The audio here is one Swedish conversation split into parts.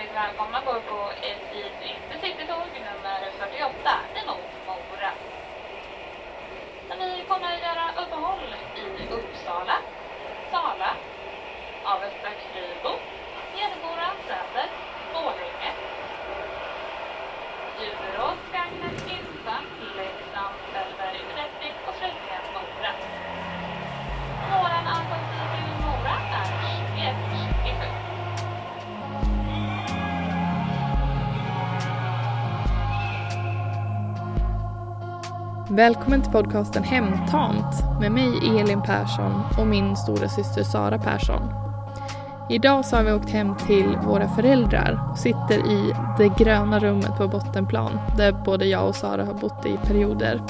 hjärtligt välkomna bord på SJs Citytåg nummer 48 emot Mora. Där vi kommer att göra uppehåll i Uppsala, Sala, Avesta Krylbo, Hedemora, Säter, Borlänge, Djurås, Gagnef, Grimsjön, Välkommen till podcasten Hemtamt med mig Elin Persson och min stora syster Sara Persson. Idag så har vi åkt hem till våra föräldrar och sitter i det gröna rummet på bottenplan där både jag och Sara har bott i perioder.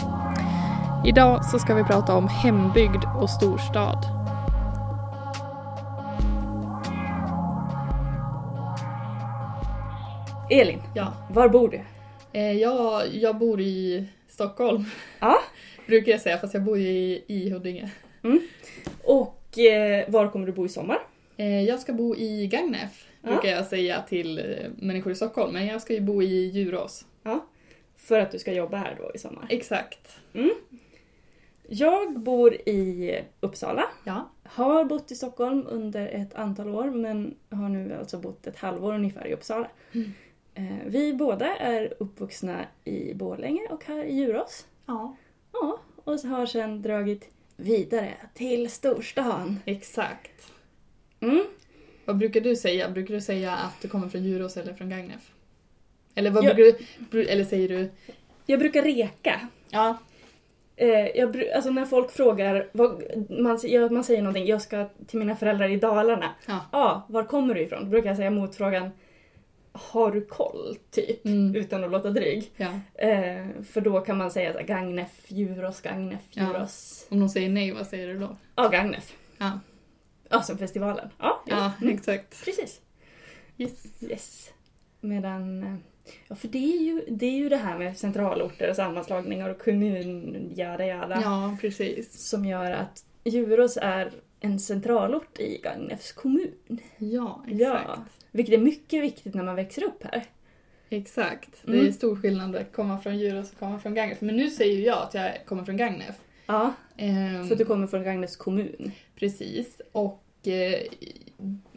Idag så ska vi prata om hembygd och storstad. Elin, Ja, var bor du? eh, jag, jag bor i Stockholm Ja. brukar jag säga fast jag bor ju i, i Huddinge. Och eh, var kommer du bo i sommar? Eh, Jag ska bo i Gagnef, Ja. brukar jag säga till eh, människor i Stockholm, men jag ska ju bo i Djurås. För att du ska jobba här då i sommar. Exakt. Jag bor i Uppsala. Ja. Har bott i Stockholm under ett antal år men har nu alltså bott ett halvår ungefär i Uppsala. Mm. Eh, vi båda är uppvuxna i Borlänge och här i Djurås. Ja. Ja, och så har sedan dragit vidare till storstan. Exakt. Mm. Vad brukar du säga? Brukar du säga att du kommer från Djurås eller från Gagnef? Eller vad Ja. brukar du... Eller säger du... Jag brukar reka. Ja. Eh, jag, alltså när folk frågar, vad, man, ja, man säger någonting, jag ska till mina föräldrar i Dalarna. Ja. ah, var kommer du ifrån? Då brukar jag säga motfrågan, har du koll? Typ. Mm. Utan att låta dryg. ja. Eh, för då kan man säga så här, Gagnef, Djurås, Gagnef, Ja. Djurås. Om de säger nej, vad säger du då? Ja, Gagnef. Ja. Ja, som festivalen. Ja. Ja, Mm. exakt. precis. Yes. Yes. Medan, eh, ja för det är, ju, det är ju det här med centralorter och sammanslagningar och kommun, jada jada. Ja, precis. Som gör att Djurås är en centralort i Gagnefs kommun. Ja, exakt. Ja. Vilket är mycket viktigt när man växer upp här. Exakt. Det Mm. är stor skillnad att komma från Djurås och komma från Gagnef. Men nu säger ju jag att jag kommer från Gagnef. Ja, Ehm, för att du kommer från Gagnefs kommun. Precis. Och eh,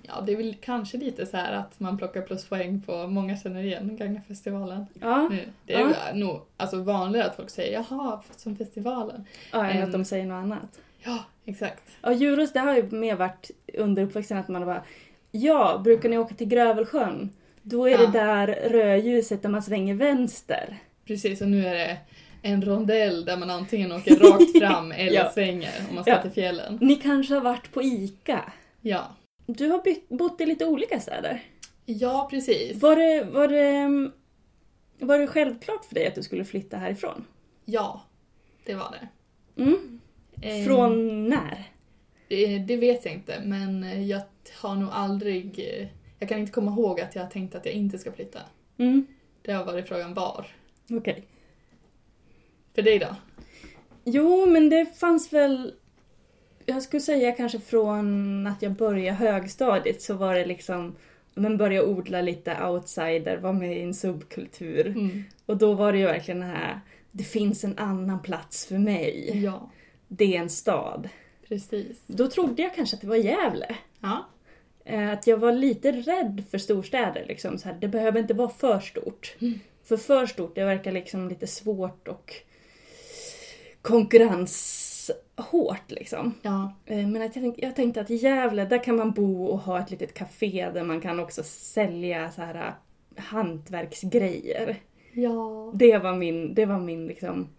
ja, det är väl kanske lite så här att man plockar pluspoäng på, många känner igen Gagneffestivalen Ja, nu. Det är ju nog alltså, vanligare att folk säger jaha, som festivalen. ja än Ehm. att de säger något annat. Ja, exakt. Ja, Djurås det har ju mer varit under uppväxten att man bara Ja, brukar ni åka till Grövelsjön? Då är Ja. det där rödljuset där man svänger vänster. Precis, och nu är det en rondell där man antingen åker rakt fram eller Ja. svänger om man ska Ja. till fjällen. Ni kanske har varit på ICA? Ja. Du har bytt, bott i lite olika städer. Ja, precis. Var det, var, det, var det självklart för dig att du skulle flytta härifrån? Ja, det var det. Mm. Ehm, Från när? Det, det vet jag inte, men jag har nog aldrig... eh, Jag kan inte komma ihåg att jag har tänkt att jag inte ska flytta. Mm. Det har varit frågan var. Okej. För dig då? Jo, men det fanns väl... Jag skulle säga kanske från att jag började högstadiet så var det liksom... Men börja odla lite outsider, vara med i en subkultur. Mm. Och då var det ju verkligen det här... Det finns en annan plats för mig. Ja, Det är en stad. precis. Då trodde jag kanske att det var Gävle. Ja, Eh, Att jag var lite rädd för storstäder. Liksom. Så här, det behöver inte vara för stort. Mm. För för stort, det verkar liksom lite svårt och konkurrenshårt liksom. ja, Eh, Men att jag, tänkte, jag tänkte att Gävle, där kan man bo och ha ett litet café där man kan också sälja så här äh, hantverksgrejer. ja. Det var min, det var min liksom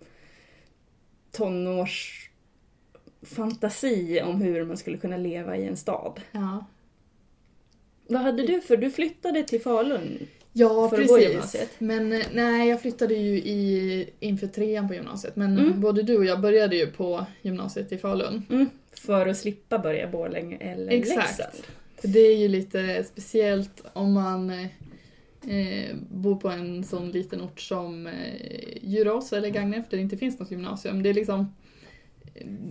tonårsfantasi om hur man skulle kunna leva i en stad. Ja, Vad hade du för? Du flyttade till Falun. ja För att gå precis. gymnasiet. Men eh, nej, jag flyttade ju i, inför trean på gymnasiet. Men Mm. både du och jag började ju på gymnasiet i Falun. Mm. För att slippa börja Borlänge eller Exakt. Leksand. För det är ju lite speciellt om man eh, bor på en sån liten ort som eh, Djurås eller Gagnef där det inte finns något gymnasium. Det är liksom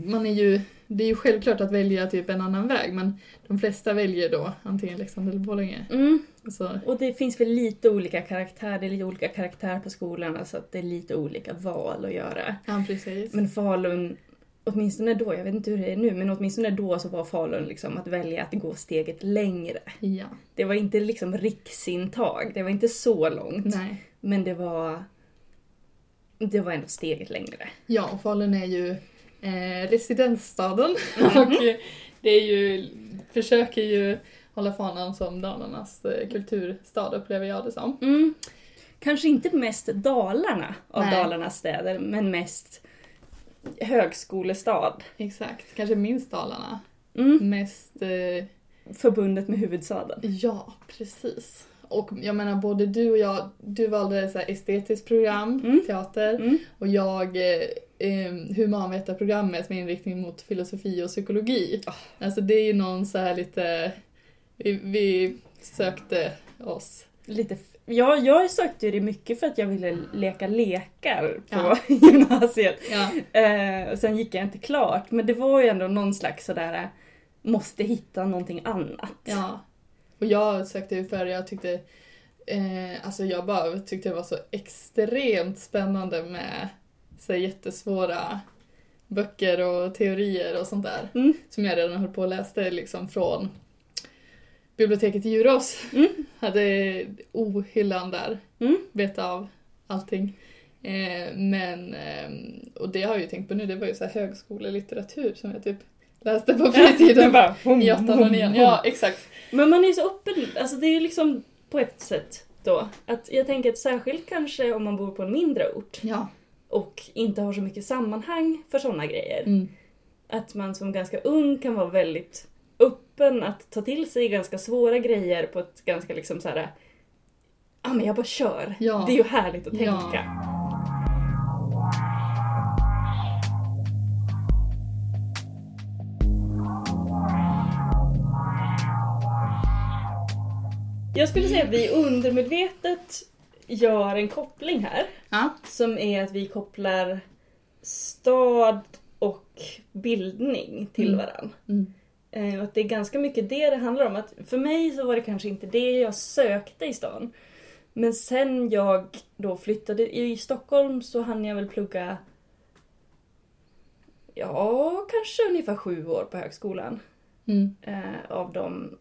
man är ju, det är ju självklart att välja typ en annan väg men de flesta väljer då antingen Leksand eller Borlänge. Mm. Så, Och det finns väl lite olika karaktär, det är lite olika karaktär på skolorna så att det är lite olika val att göra. ja precis. Men Falun, åtminstone då, jag vet inte hur det är nu, men åtminstone då så var Falun liksom att välja att gå steget längre. Ja. Det var inte liksom riksintag, det var inte så långt. Nej. Men det var... Det var ändå steget längre. Ja, och Falun är ju eh, residensstaden Mhm. och eh, det är ju, försöker ju hålla fanan som Dalarnas eh, kulturstad upplever jag det som. Mm. Kanske inte mest Dalarna av Nej. Dalarnas städer, men mest högskolestad. Exakt, kanske minst Dalarna. Mm. Mest, eh, Förbundet med huvudstaden. ja precis. Och jag menar både du och jag, du valde så estetiskt program, Mm. teater, Mm. och jag eh, humanvetarprogrammet med inriktning mot filosofi och psykologi. Alltså det är ju någon så här lite, vi, vi sökte oss. Lite ja, jag sökte ju det mycket för att jag ville leka lekar på Ja. gymnasiet. Ja. Eh, och sen gick jag inte klart, men det var ju ändå någon slags sådär, måste hitta någonting annat. Ja. Och jag sökte ju för jag tyckte, eh, alltså jag bara tyckte det var så extremt spännande med så här jättesvåra böcker och teorier och sånt där. Mm. Som jag redan höll på och läste liksom från biblioteket i Djurås. Mm. Hade ohyllan där, Mm. beta av allting. Eh, men, eh, och det har jag ju tänkt på nu, det var ju så här högskolelitteratur som jag typ läste på fritiden. bara, hum, I åttan och nian. Ja, exakt. Men man är ju så öppen, alltså det är ju liksom på ett sätt då. Att jag tänker att särskilt kanske om man bor på en mindre ort Ja. Och inte har så mycket sammanhang för sådana grejer. Mm. Att man som ganska ung kan vara väldigt öppen att ta till sig ganska svåra grejer på ett ganska liksom så här. Ja ah, men jag bara kör. Ja. Det är ju härligt att Ja. tänka. Jag skulle säga att vi undermedvetet gör en koppling här. Ja. Som är att vi kopplar stad och bildning till Mm. varann. Mm. Eh, och att det är ganska mycket det det handlar om. Att för mig så var det kanske inte det jag sökte i stan. Men sen jag då flyttade i Stockholm så hann jag väl plugga Ja, kanske ungefär sju år på högskolan. Mm. Eh, av de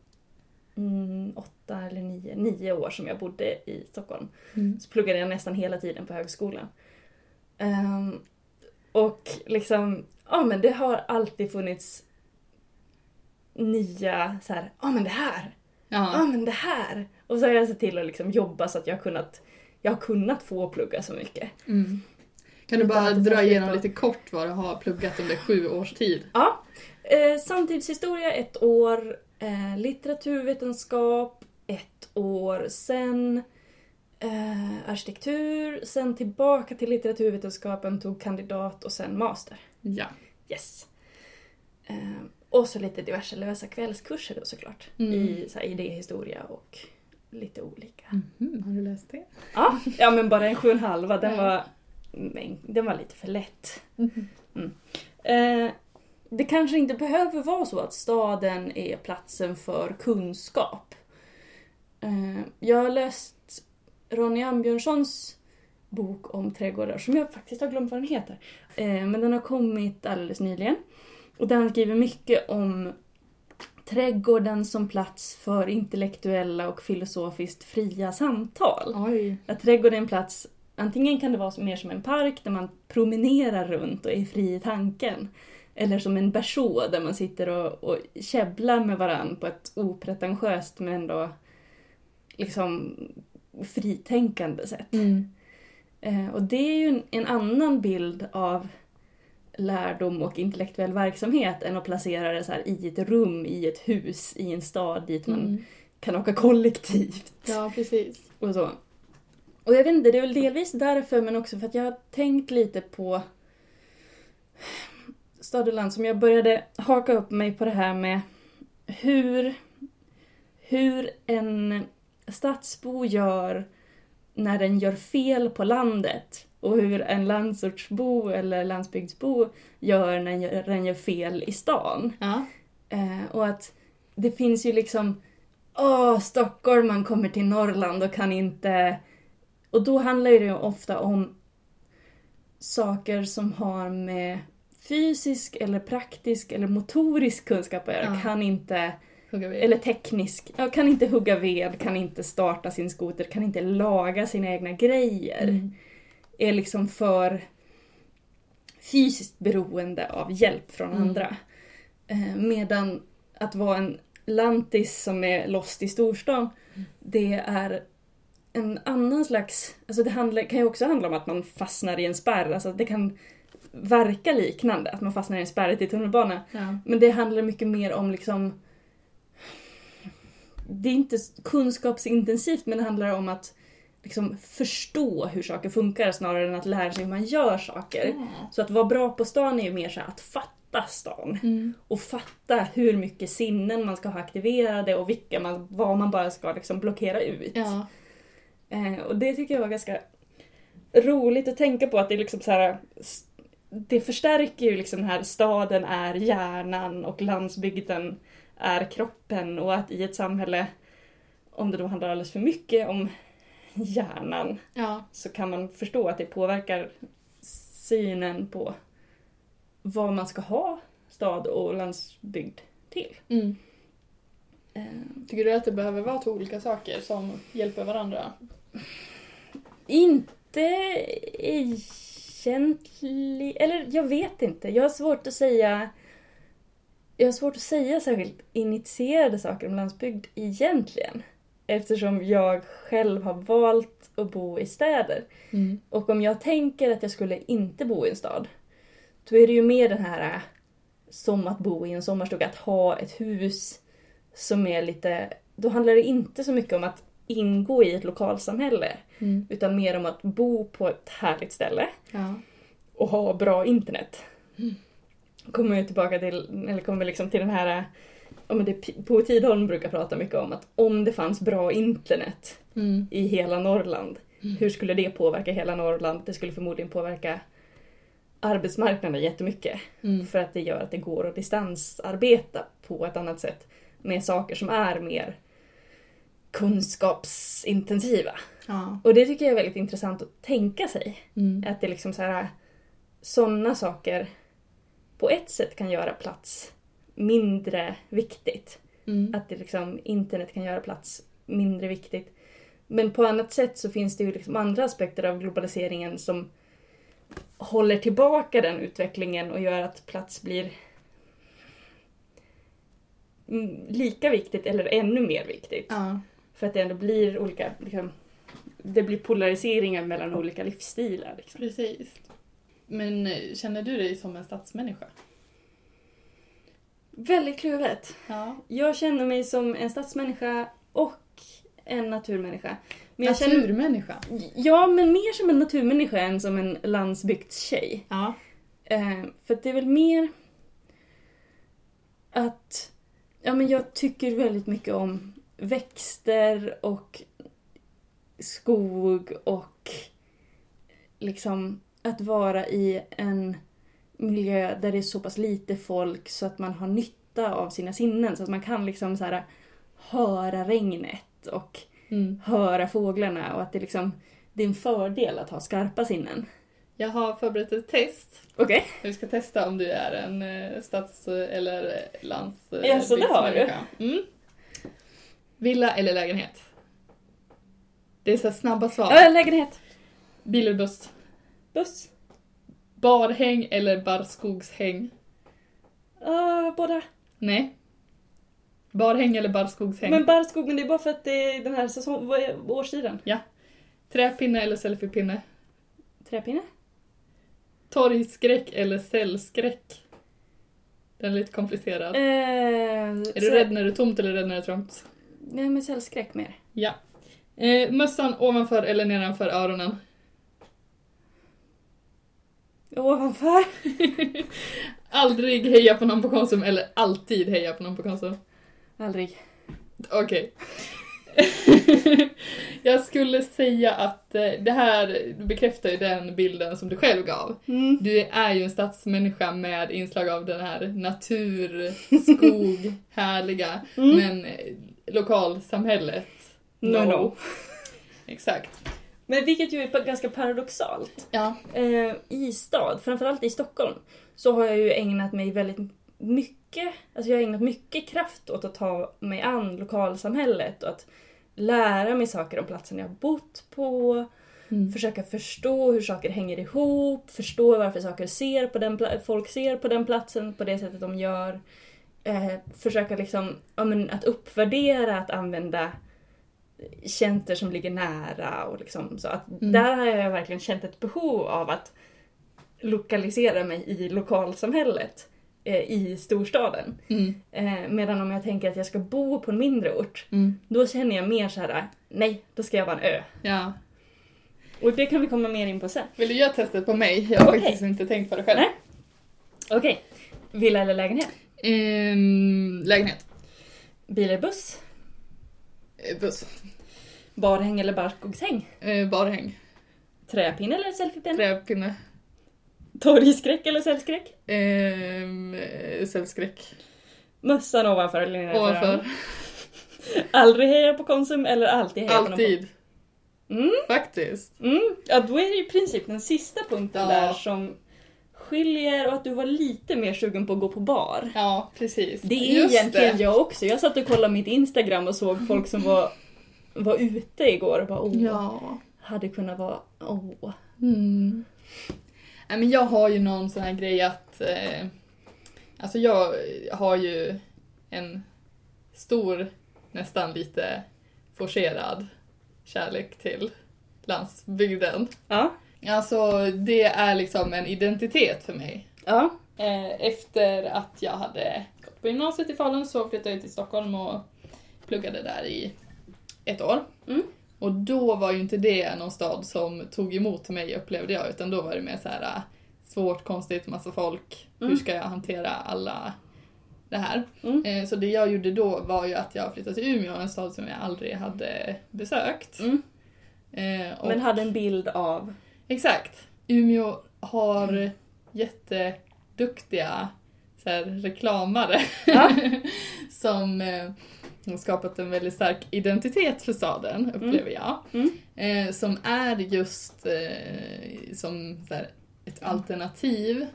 mm, åtta eller nio, nio år som jag bodde i Stockholm Mm. så pluggade jag nästan hela tiden på högskolan. Ehm, och liksom, ja men det har alltid funnits nya så här, ja men det här, ja Ja. men det här. Och så har jag sett till att liksom jobba så att jag har kunnat, jag har kunnat få plugga så mycket. Mm. Kan du bara dra igenom lite- lite kort vad du har pluggat under sju års tid? Ja. Eh, samtidshistoria ett år, eh, litteraturvetenskap ett år, sen eh, arkitektur, sen tillbaka till litteraturvetenskapen, tog kandidat och sen master. Ja. Yes. Eh, och så lite diverse lösa kvällskurser då såklart. Mm. I så här, idéhistoria och lite olika. Mhm, Har du läst det? Ja, ja men bara en sju och en halva, den var, den var lite för lätt. Mhm. Eh, det kanske inte behöver vara så att staden är platsen för kunskap. Eh, jag har läst Ronny Ambjörnssons bok om trädgårdar som jag faktiskt har glömt vad den heter. Eh, men den har kommit alldeles nyligen. Och där han skriver mycket om trädgården som plats för intellektuella och filosofiskt fria samtal. Oj. Att trädgården är en plats, antingen kan det vara mer som en park där man promenerar runt och är fri i tanken. Eller som en berså där man sitter och, och käbblar med varann på ett opretentiöst men ändå liksom fritänkande sätt. Mm. Eh, och det är ju en, en annan bild av lärdom och intellektuell verksamhet än att placera det så här i ett rum, i ett hus, i en stad dit man Mm. kan åka kollektivt. Ja, precis. Och så. Och jag vet inte, det är väl delvis därför men också för att jag har tänkt lite på stad och land som jag började haka upp mig på det här med hur, hur en stadsbo gör när den gör fel på landet och hur en landsortsbo eller landsbygdsbo gör när den gör fel i stan. Ja. Eh, och att det finns ju liksom, åh, Stockholm, man kommer till Norrland och kan inte... Och då handlar det ju ofta om saker som har med fysisk eller praktisk eller motorisk kunskap att göra. Ja. Kan inte, Hugga ved. eller teknisk, ja, kan inte hugga ved, kan inte starta sin skoter, kan inte laga sina egna grejer. Mm. Är liksom för fysiskt beroende av hjälp från Mm. andra. Eh, medan att vara en lantis som är lost i storstan, det är en annan slags... Alltså det handlar, kan ju också handla om att man fastnar i en spärr. Alltså det kan verka liknande, att man fastnar i en spärr till tunnelbana. Ja. Men det handlar mycket mer om liksom... Det är inte kunskapsintensivt men det handlar om att liksom förstå hur saker funkar snarare än att lära sig hur man gör saker. Så att vara bra på stan är ju mer så här att fatta stan. Mm. Och fatta hur mycket sinnen man ska ha aktiverade och vilka man, vad man bara ska liksom blockera ut. Ja. Eh, och det tycker jag var ganska roligt att tänka på att det är liksom så här. Det förstärker ju liksom den här staden är hjärnan och landsbygden är kroppen och att i ett samhälle, om det då handlar alldeles för mycket om hjärnan, Ja. så kan man förstå att det påverkar synen på vad man ska ha stad och landsbygd till. Mm. Eh, Tycker du att det behöver vara två olika saker som hjälper varandra? Inte egentligen, eller jag vet inte. Jag har svårt att säga jag har svårt att säga särskilt initierade saker om landsbygd egentligen. Eftersom jag själv har valt att bo i städer. Mm. Och om jag tänker att jag skulle inte bo i en stad, då är det ju mer den här äh, som att bo i en sommarstuga, att ha ett hus som är lite... Då handlar det inte så mycket om att ingå i ett lokalsamhälle, Mm. utan mer om att bo på ett härligt ställe Ja. och ha bra internet. Kommer jag tillbaka till, eller kommer liksom till den här, ja men det På Tidholm brukar prata mycket om att om det fanns bra internet Mm. i hela Norrland. Hur skulle det påverka hela Norrland? Det skulle förmodligen påverka arbetsmarknaden jättemycket. Mm. För att det gör att det går att distansarbeta på ett annat sätt med saker som är mer kunskapsintensiva. Ja. Och det tycker jag är väldigt intressant att tänka sig. Mm. Att det liksom så här sådana saker på ett sätt kan göra plats mindre viktigt. Mm. Att det liksom, internet kan göra plats mindre viktigt. Men på annat sätt så finns det ju liksom andra aspekter av globaliseringen som håller tillbaka den utvecklingen och gör att plats blir mm, lika viktigt eller ännu mer viktigt. Ja. För att det ändå blir olika, liksom, det blir polariseringar mellan olika livsstilar. Liksom. Precis. Men eh, känner du dig som en stadsmänniska? Väldigt kluvet. Ja. Jag känner mig som en stadsmänniska och en naturmänniska. Men jag känner, Naturmänniska? ja, men mer som en naturmänniska än som en landsbygdstjej. Ja. Eh, för det är väl mer att ja, men jag tycker väldigt mycket om växter och skog och liksom att vara i en miljö där det är så pass lite folk så att man har nytta av sina sinnen. Så att man kan liksom så här höra regnet och Mm. höra fåglarna och att det liksom det är en fördel att ha skarpa sinnen. Jag har förberett ett test. Okej? Vi ska testa om du är en eh, stads eller lands... eh, Ja, så det har du. Mm. Villa eller lägenhet? Det är så snabba svar. Ja, lägenhet. Bil eller buss? Buss. Barhäng eller barrskogshäng? Uh, båda. Nej. Barhäng eller barrskogshäng? Men barrskog, men det är bara för att det är den här säsong, årstiden. Träpinne eller selfiepinne? Träpinne? Torgskräck eller cellskräck? Den är lite komplicerad. Eh, är du rädd när det är tomt eller rädd när det är trångt? Nej, men cellskräck mer. Ja. Eh, mössan ovanför eller nedanför öronen? Ovanför. Aldrig heja på någon på Konsum eller alltid heja på någon på Konsum? Aldrig. Okej. jag skulle säga att eh, det här bekräftar ju den bilden som du själv gav. Mm. Du är ju en stadsmänniska med inslag av den här natur, skog, härliga, Mm. men eh, lokalsamhället, No, no. Exakt. Men vilket ju är ganska paradoxalt. Ja. Eh, I stad, framförallt i Stockholm, så har jag ju ägnat mig väldigt mycket, alltså jag har ägnat mycket kraft åt att ta mig an lokalsamhället och att lära mig saker om platsen jag har bott på, Mm. försöka förstå hur saker hänger ihop, förstå varför saker ser på den folk ser på den platsen på det sättet de gör. Eh, försöka liksom, ja, men att uppvärdera att använda tjänster som ligger nära och liksom så att Mm. där har jag verkligen känt ett behov av att lokalisera mig i lokalsamhället eh, i storstaden. Mm. Eh, medan om jag tänker att jag ska bo på en mindre ort, Mm. då känner jag mer så här: nej, då ska jag vara en ö. Ja. Och det kan vi komma mer in på sen. Vill du göra testet på mig? Jag har Okej. faktiskt inte tänkt på det själv. Okej. Villa eller lägenhet? Ehm, lägenhet. Bil eller buss? Eh. Barhäng eller barskogshäng? Eh, barhäng. Träpinne eller selfiepinne? Träpinne. Torgskräck eller cellskräck? Ehm, eh, cellskräck. Mössan ovanför eller nedanför? Ovanför. Aldrig heja på Konsum eller alltid heja på någon Alltid. Mm. Faktiskt. Mm. Ja, då är det i princip den sista punkten Ja. där som skiljer och att du var lite mer sugen på att gå på bar. Ja, precis. Det är Just egentligen det. jag också. Jag satt och kollade mitt Instagram och såg folk som var, var ute igår och bara åh, Ja. hade kunnat vara åh. Mm. Nej, men jag har ju någon sån här grej att... Eh, alltså jag har ju en stor, nästan lite forcerad kärlek till landsbygden. Ja. Alltså det är liksom en identitet för mig. Ja. Eh, Efter att jag hade gått på gymnasiet i Falun så flyttade jag till Stockholm och pluggade där i ett år. Mm. Och då var ju inte det någon stad som tog emot mig upplevde jag, utan då var det mer så här äh, svårt, konstigt, massa folk. Hur Mm. ska jag hantera alla det här? Mm. Eh, Så det jag gjorde då var ju att jag flyttade till Umeå, en stad som jag aldrig hade besökt. Mm. Eh, och- Men hade en bild av... Exakt. Umeå har jätteduktiga så här, reklamare Ja. som eh, har skapat en väldigt stark identitet för staden, upplever jag. Mm. Eh, som är just eh, som här, ett alternativ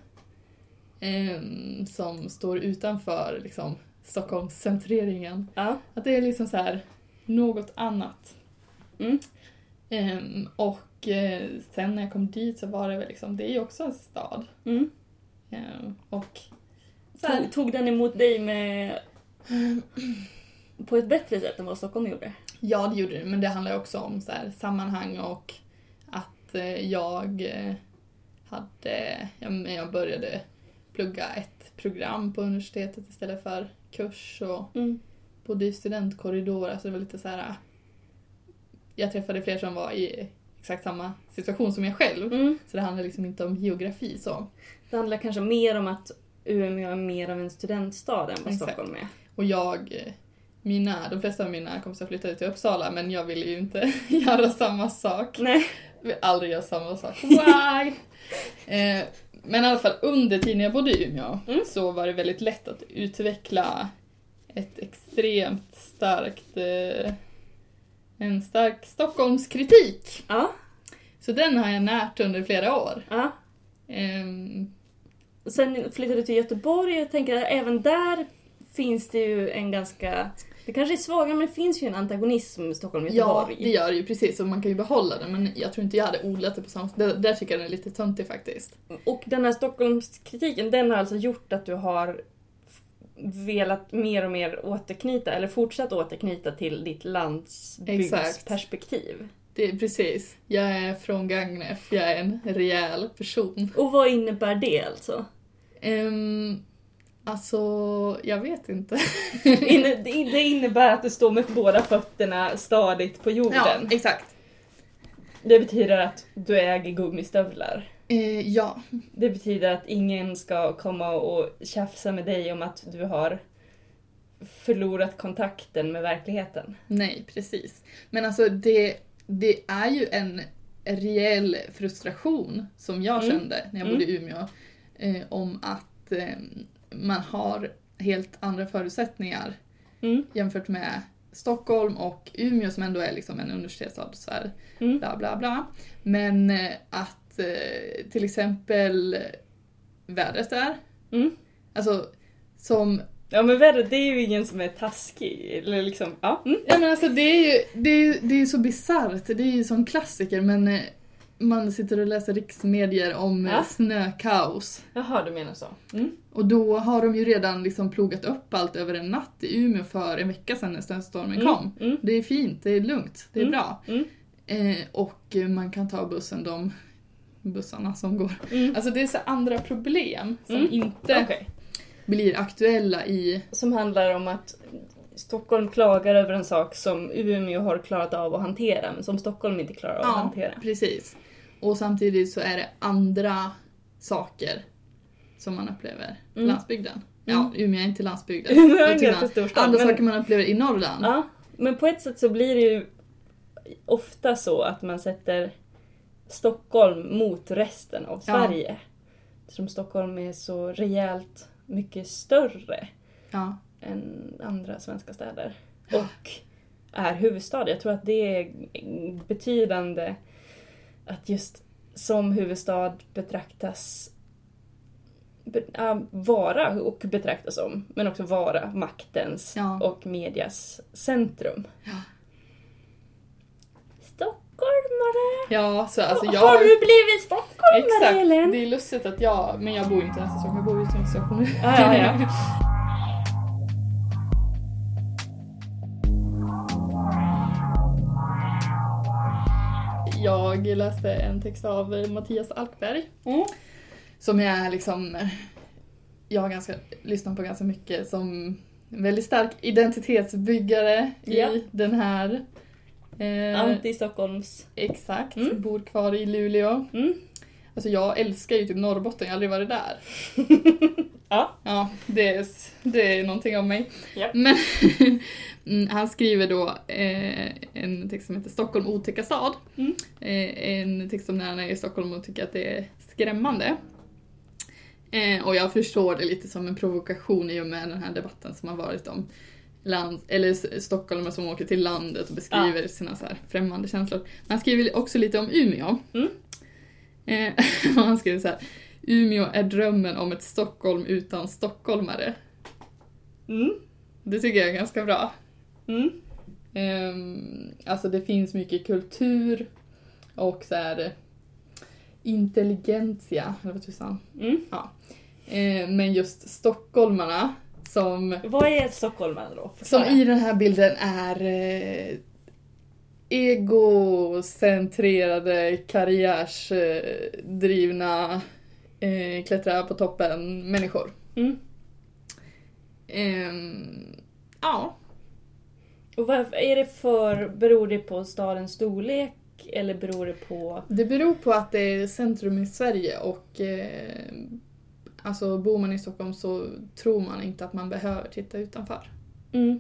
eh, som står utanför liksom, Stockholmscentreringen. Ja. Att det är liksom så här något annat. Mm. Och eh, sen när jag kom dit så var det väl liksom, det är ju också en stad. Mm. Ehm, och så här, Tog, tog den emot dig med... På ett bättre sätt än vad Stockholm gjorde? ja, det gjorde det, men det handlar ju också om så här, sammanhang och att eh, jag eh, hade, ja, men jag började plugga ett program på universitetet istället för kurs och Mm. bodde i studentkorridor, alltså det var lite så här. Jag träffade fler som var i exakt samma situation som jag själv. Mm. Så det handlar liksom inte om geografi så. Det handlar kanske mer om att Umeå är mer av en studentstad än vad Exakt. Stockholm är. Och jag, mina, de flesta av mina kompisar flyttade till Uppsala men jag ville ju inte göra samma sak. Nej. Jag vill aldrig göra samma sak. Why? eh, men i alla fall under tiden jag bodde i Umeå Mm. så var det väldigt lätt att utveckla ett extremt starkt, eh, en stark Stockholmskritik. Ja. Så den har jag närt under flera år. ja. Ehm, Och sen flyttade du till Göteborg jag tänker att även där finns det ju en ganska... Det kanske är svagare men det finns ju en antagonism ja, Stockholm-Göteborg. det gör det ju precis och man kan ju behålla den men jag tror inte jag hade odlat det på samma sätt. Där, där tycker jag den är lite töntig faktiskt. Och den här Stockholmskritiken den har alltså gjort att du har velat mer och mer återknyta, eller fortsatt återknyta till ditt landsbygdsperspektiv. Det precis. Jag är från Gagnef, jag är en rejäl person. Och vad innebär det alltså? Um, alltså, jag vet inte. Det innebär att du står med båda fötterna stadigt på jorden. ja, exakt. Det betyder att du äger gummistövlar. Eh, ja, Det betyder att ingen ska komma och tjafsa med dig om att du har förlorat kontakten med verkligheten. Nej, precis. Men alltså det, det är ju en reell frustration som jag Mm. kände när jag bodde i Umeå. Eh, om att eh, man har helt andra förutsättningar Mm. jämfört med Stockholm och Umeå som ändå är liksom en universitetsstad. Så här, Mm. bla bla bla. Men eh, att eh, till exempel vädret där. Mm. Alltså som Ja men vädret, det är ju ingen som är taskig. Eller liksom, ja. Mm. Ja men alltså det är ju, det är, det är så bisarrt, det är ju som klassiker men eh, man sitter och läser riksmedier om Ja. ja. snökaos. Jaha, du menar så. Mm. Och då har de ju redan liksom plogat upp allt över en natt i Umeå för en vecka sedan när snöstormen Mm. kom. Mm. Det är fint, det är lugnt, det är Mm. bra. Mm. Eh, och eh, man kan ta bussen de bussarna som går. Mm. Alltså det är så andra problem som Mm. inte Okej. blir aktuella i... Som handlar om att Stockholm klagar över en sak som Umeå har klarat av att hantera, men som Stockholm inte klarar av att hantera. precis. Och samtidigt så är det andra saker som man upplever Mm. landsbygden. Ja, Umeå är inte landsbygden. Umeå är Det är en till ganska land- stor stad, Andra men- saker man upplever i Norrland. Ja, men på ett sätt så blir det ju ofta så att man sätter Stockholm mot resten av Sverige. Eftersom Stockholm är så rejält mycket större Ja. än andra svenska städer. Och är huvudstad. Jag tror att det är betydande att just som huvudstad betraktas be, ja, vara och betraktas som, men också vara maktens Ja. och medias centrum. Ja. Stockholmare! Ja, så alltså jag... Har du blivit stockholmare Exakt, Elin? det är lustigt att jag, men jag bor inte ens i Stockholm, jag bor utanför Stockholm nu. Ja, ja, ja. Jag läste en text av Mattias Alkberg. Mm. Som jag är liksom, jag har ganska, lyssnat på ganska mycket som väldigt stark identitetsbyggare Ja. i den här. Eh, Anti-Stockholms... exakt, Mm. bor kvar i Luleå. Mm. Alltså jag älskar ju typ Norrbotten, jag har aldrig varit där. Ja. Ja, det är, det är någonting om mig. Japp. Men mm, han skriver då eh, en text som heter Stockholm otäcka stad. Mm. Eh, en text om när han är i Stockholm och tycker att det är skrämmande. Eh, och jag förstår det lite som en provokation i och med den här debatten som har varit om land, eller stockholmare som åker till landet och beskriver sina så här främmande känslor. Men han skriver också lite om Umeå. Mm. Eh, han skriver så här. Umeå är drömmen om ett Stockholm utan stockholmare. Mm. Det tycker jag är ganska bra. Mm. Ehm, alltså det finns mycket kultur och så här intelligentia, eller vad tusan. Mm. Eh, men just stockholmarna som, Vad är stockholmare då? som i den här bilden är eh, egocentrerade, karriärsdrivna, eh, klättra på toppen människor. Mm. Ehm, ja, Och varför, är det för, beror det på stadens storlek eller beror det på... Det beror på att det är centrum i Sverige och eh, alltså bor man i Stockholm så tror man inte att man behöver titta utanför. Mm.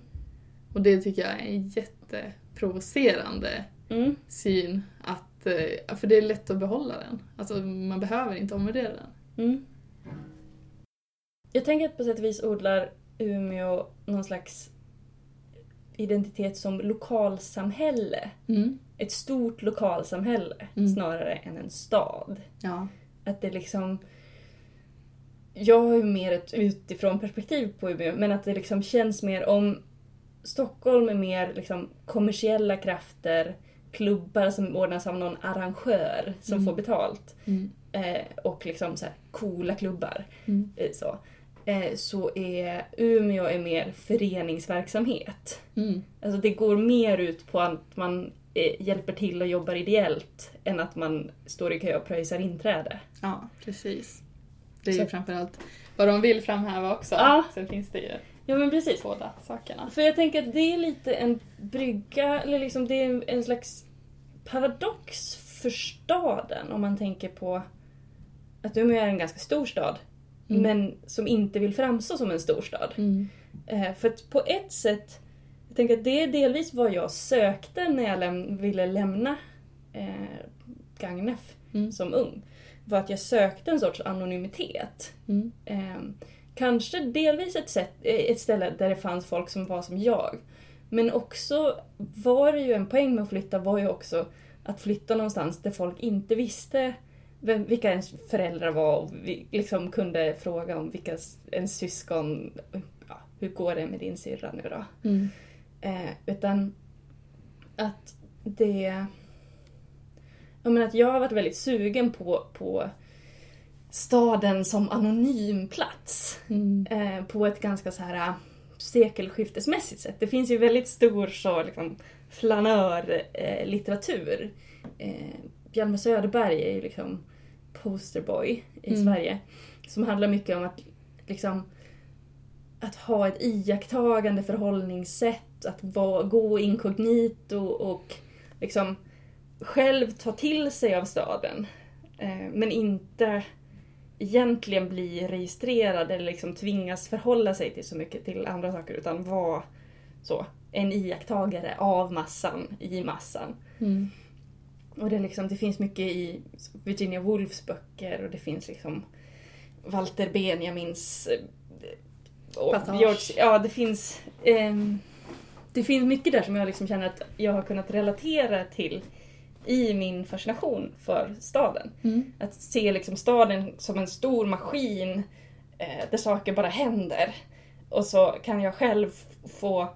Och det tycker jag är en jätteprovocerande Mm. syn. Att, eh, för det är lätt att behålla den. Alltså man behöver inte omvärdera den. Mm. Jag tänker att på sätt och vis odlar Umeå någon slags identitet som lokalsamhälle. Ett stort lokalsamhälle Mm. snarare än en stad. Ja. Att det liksom... Jag har ju mer ett utifrån perspektiv på Umeå, men att det liksom känns mer om Stockholm är mer liksom kommersiella krafter, klubbar som ordnas av någon arrangör som Mm. får betalt Mm. eh, och liksom så här coola klubbar. Mm. Eh, så. Eh, så är Umeå är mer föreningsverksamhet. Mm. Alltså det går mer ut på att man eh, hjälper till och jobbar ideellt än att man står i kö och pröjsar inträde. ja, precis. Det är ju Så- framförallt vad de vill framhäva också. Ja. Sen finns det ju Ja men precis. båda sakerna. För jag tänker att det är lite en brygga, eller liksom det är en slags paradox för staden om man tänker på att Umeå är en ganska stor stad. Mm. Men som inte vill framstå som en stor stad. Mm. Eh, för att på ett sätt, jag tänker att det är delvis vad jag sökte när jag läm- ville lämna eh, Gagnef Mm. som ung. Var att jag sökte en sorts anonymitet. Mm. Eh, kanske delvis ett, sätt, eh, ett ställe där det fanns folk som var som jag. Men också var det ju en poäng med att flytta var ju också att flytta någonstans där folk inte visste vem, vilka ens föräldrar var och vi liksom kunde fråga om vilka ens syskon, ja, hur går det med din syrra nu då? Mm. Eh, utan att det... Jag menar att jag har varit väldigt sugen på, på staden som anonym plats. Mm. Eh, på ett ganska så här äh, sekelskiftesmässigt sätt. Det finns ju väldigt stor så liksom flanörlitteratur. Eh, Hjalmar Söderberg är ju liksom posterboy i Mm. Sverige. Som handlar mycket om att liksom att ha ett iakttagande förhållningssätt, att vara, gå inkognito och liksom själv ta till sig av staden. Eh, men inte egentligen bli registrerad eller liksom tvingas förhålla sig till så mycket till andra saker utan vara så, en iakttagare av massan i massan. Mm. Och det, liksom, det finns mycket i Virginia Woolfs böcker och det finns liksom Walter Benjamins eh, och. George, ja, det finns ehm, det finns mycket där som jag liksom känner att jag har kunnat relatera till i min fascination för staden. Mm. Att se liksom staden som en stor maskin eh, där saker bara händer. Och så kan jag själv få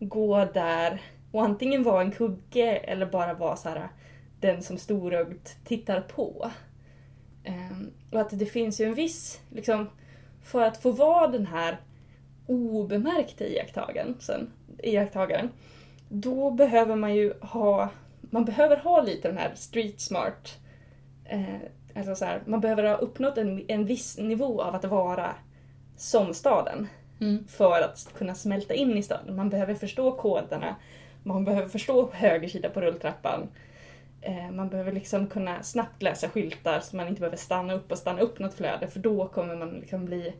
gå där och antingen vara en kugge eller bara vara så här, den som storögt tittar på. Ehm, och att det finns ju en viss, liksom, för att få vara den här obemärkta iakttagaren, sen, iakttagaren, då behöver man ju ha, man behöver ha lite den här street smart eh, alltså så här, man behöver ha uppnått en, en viss nivå av att vara som staden Mm. för att kunna smälta in i staden. Man behöver förstå koderna, man behöver förstå höger sida på rulltrappan. Eh, man behöver liksom kunna snabbt läsa skyltar så man inte behöver stanna upp och stanna upp något flöde för då kommer man liksom bli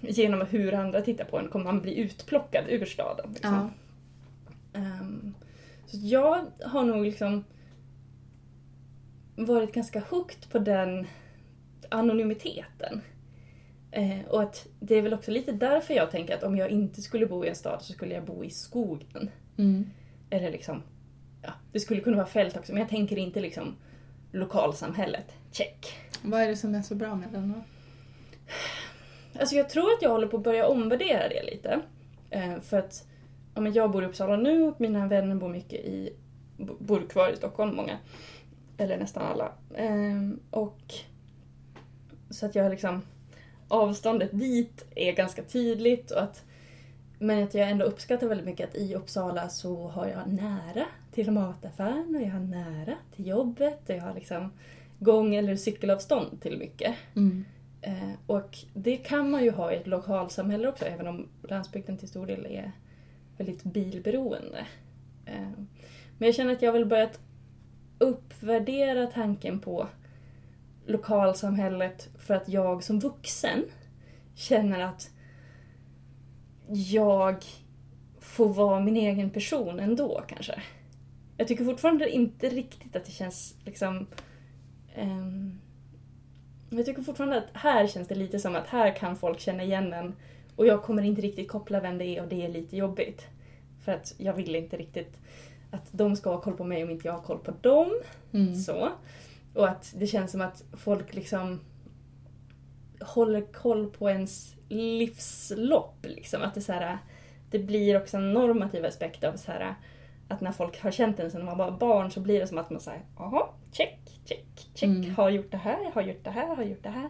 genom hur andra tittar på en kommer man bli utplockad ur staden. Liksom. Ja. Ehm, så jag har nog liksom varit ganska hooked på den anonymiteten. Eh, och att det är väl också lite därför jag tänker att om jag inte skulle bo i en stad så skulle jag bo i skogen. Mm. Eller liksom, ja, det skulle kunna vara fält också men jag tänker inte liksom lokalsamhället. Check. Vad är det som är så bra med den då? Alltså jag tror att jag håller på att börja omvärdera det lite. Eh, för att ja, men jag bor i Uppsala nu och mina vänner bor mycket i, bo- bor kvar i Stockholm, många. Eller nästan alla. Ehm, och så att jag liksom, avståndet dit är ganska tydligt och att men att jag ändå uppskattar väldigt mycket att i Uppsala så har jag nära till mataffären och jag har nära till jobbet och jag har liksom gång eller cykelavstånd till mycket. Mm. Eh, och det kan man ju ha i ett lokalsamhälle också, även om landsbygden till stor del är väldigt bilberoende. Eh, men jag känner att jag vill börjat uppvärdera tanken på lokalsamhället för att jag som vuxen känner att jag får vara min egen person ändå kanske. Jag tycker fortfarande inte riktigt att det känns liksom Um, jag tycker fortfarande att här känns det lite som att här kan folk känna igen en och jag kommer inte riktigt koppla vem det är och det är lite jobbigt. För att jag vill inte riktigt att de ska ha koll på mig om inte jag har koll på dem. Mm. Så. Och att det känns som att folk liksom håller koll på ens livslopp. Liksom. Att det, så här, det blir också en normativ aspekt av så här, att när folk har känt en sedan man var barn så blir det som att man säger jaha, check, check, check, Mm. har gjort det här, har gjort det här, har gjort det här.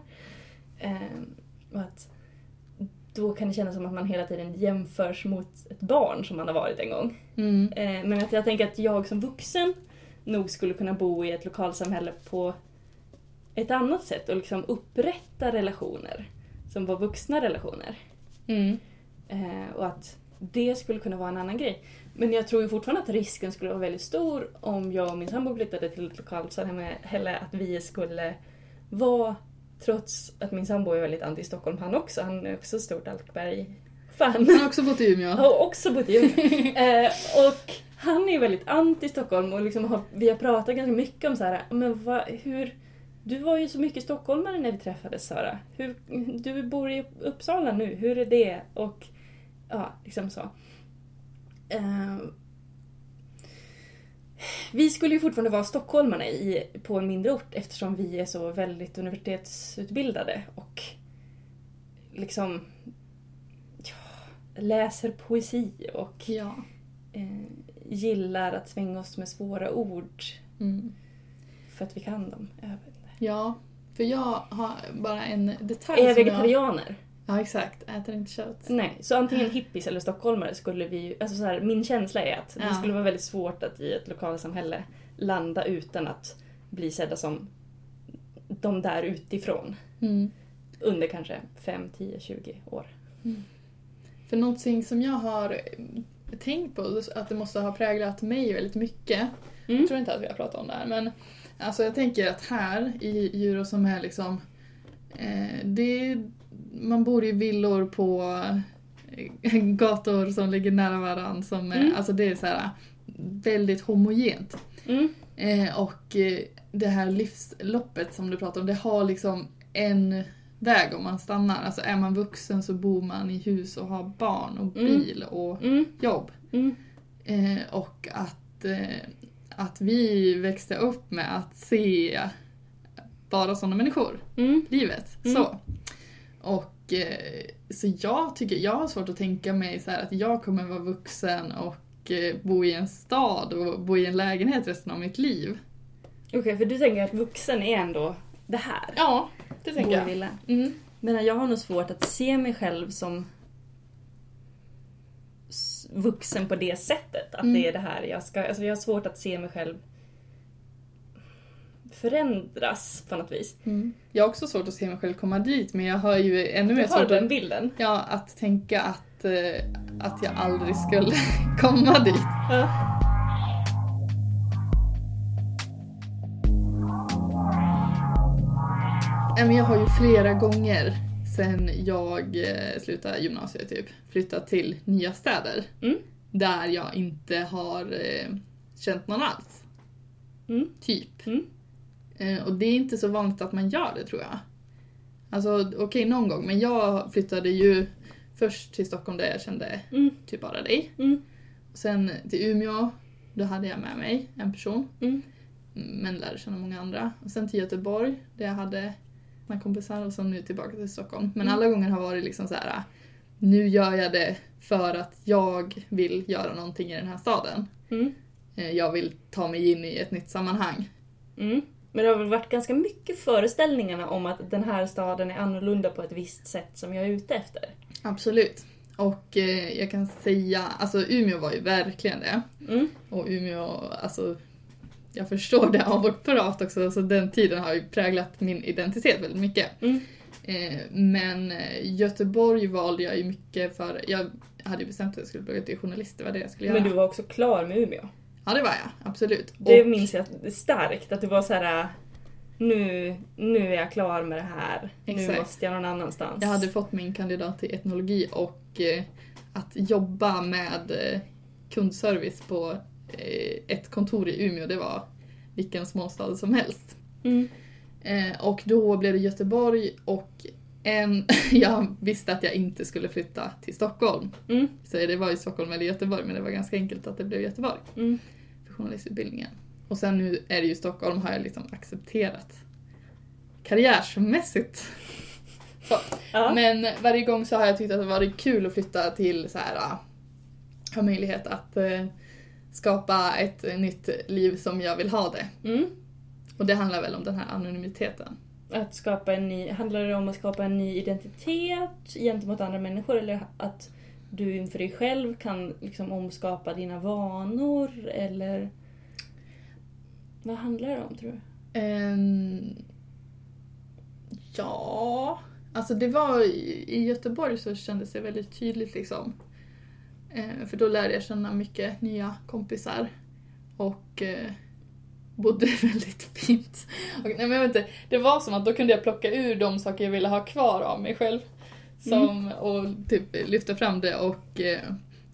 Ehm, och att då kan det kännas som att man hela tiden jämförs mot ett barn som man har varit en gång. Mm. Eh, Men att jag tänker att jag som vuxen nog skulle kunna bo i ett lokalsamhälle på ett annat sätt och liksom upprätta relationer som var vuxna relationer. Mm. Eh, och att det skulle kunna vara en annan grej. Men jag tror ju fortfarande att risken skulle vara väldigt stor om jag och min sambo flyttade till ett lokalsamhälle att vi skulle vara Trots att min sambo är väldigt anti-Stockholm han också. Han är också stort Alkberg-fan. Han har också bott i Umeå. Har också bott i Umeå. eh, och han är väldigt anti-Stockholm och liksom har, vi har pratat ganska mycket om så här, men vad, hur... Du var ju så mycket stockholmare när vi träffades Sara. Hur, du bor i Uppsala nu, hur är det? Och ja, liksom så. Eh, vi skulle ju fortfarande vara stockholmarna i, på en mindre ort eftersom vi är så väldigt universitetsutbildade och liksom ja, läser poesi och Ja. eh, gillar att svänga oss med svåra ord Mm. för att vi kan dem. Jag. Ja, för jag har bara en detalj Är jag... vegetarianer? Ja, exakt. Äter inte kött. Nej, så antingen hippies eller stockholmare skulle vi. Alltså så här, min känsla är att det Ja. skulle vara väldigt svårt att i ett lokalsamhälle landa utan att bli sedda som de där utifrån. Mm. Under kanske 5, 10, 20 år. För någonting som jag har eh, tänkt på, att det måste ha präglat mig väldigt mycket. Mm. Jag tror inte att vi har pratat om det här, men alltså jag tänker att här i Djurå som är liksom... Eh, det, man bor i villor på eh, gator som ligger nära varandra. Som, Mm. Alltså det är så här väldigt homogent. Mm. Eh, och eh, det här livsloppet som du pratar om, det har liksom en väg om man stannar. Alltså är man vuxen så bor man i hus och har barn och Mm. bil och Mm. jobb. Mm. Eh, och att, eh, att vi växte upp med att se bara sådana människor, Mm. livet. Så. Och eh, så jag tycker, jag har svårt att tänka mig så här att jag kommer vara vuxen och eh, bo i en stad och bo i en lägenhet resten av mitt liv. Okej, för du tänker att vuxen är ändå det här? Ja, det tänker jag. villa. Mm. Men jag har nog svårt att se mig själv som vuxen på det sättet. Att Mm. det är det här jag ska... Alltså jag har svårt att se mig själv förändras på något vis. Mm. Jag har också svårt att se mig själv komma dit men jag har ju ännu mer svårt den att, bilden. ja, att tänka att, eh, att jag aldrig skulle komma dit. Ja. Jag har ju flera gånger sen jag eh, slutade gymnasiet typ flyttat till nya städer. Mm. Där jag inte har eh, känt någon alls. Mm. Typ. Mm. Eh, och det är inte så vanligt att man gör det tror jag. Alltså okej någon gång men jag flyttade ju först till Stockholm där jag kände Mm. typ bara dig. Mm. Sen till Umeå, då hade jag med mig en person. Mm. Men lärde känna många andra. Och sen till Göteborg där jag hade några kompisar och så nu tillbaka till Stockholm. Men Mm. alla gånger har varit liksom så här. nu gör jag det för att jag vill göra någonting i den här staden. Mm. Eh, Jag vill ta mig in i ett nytt sammanhang. Men det har väl varit ganska mycket föreställningarna om att den här staden är annorlunda på ett visst sätt som jag är ute efter. Absolut. Och eh, jag kan säga, alltså Umeå var ju verkligen det. Mm. Och Umeå, alltså jag förstår det av vårt prat också, så den tiden har ju präglat min identitet väldigt mycket. Mm. Eh, men eh, Göteborg valde jag ju mycket för, jag hade ju bestämt att jag skulle plugga till journalist, det var det jag skulle göra. Men du var också klar med Umeå. Ja det var jag, absolut. Det Och- minns jag starkt, att du var så här. Nu, nu är jag klar med det här. Nu Exakt. måste jag någon annanstans. Jag hade fått min kandidat i etnologi och eh, att jobba med eh, kundservice på eh, ett kontor i Umeå, det var vilken småstad som helst. Mm. Eh, och då blev det Göteborg och en, jag visste att jag inte skulle flytta till Stockholm. Mm. Så det var ju Stockholm eller Göteborg men det var ganska enkelt att det blev Göteborg Mm. Journalistutbildningen. Och sen nu är det ju Stockholm har jag liksom accepterat karriärsmässigt. Ja. Men varje gång så har jag tyckt att det varit kul att flytta till så här, äh, ha möjlighet att eh, skapa ett nytt liv som jag vill ha det. Mm. Och det handlar väl om den här anonymiteten. Att skapa en ny, handlar det om att skapa en ny identitet gentemot andra människor eller att du inför dig själv kan liksom omskapa dina vanor eller vad handlar det om tror du? Um, ja, alltså det var i Göteborg så kändes det väldigt tydligt liksom. Uh, för då lärde jag känna mycket nya kompisar. Och uh, bodde väldigt fint. Och, nej, men jag vet inte, det var som att då kunde jag plocka ur de saker jag ville ha kvar av mig själv. Som, Och typ lyfta fram det och eh,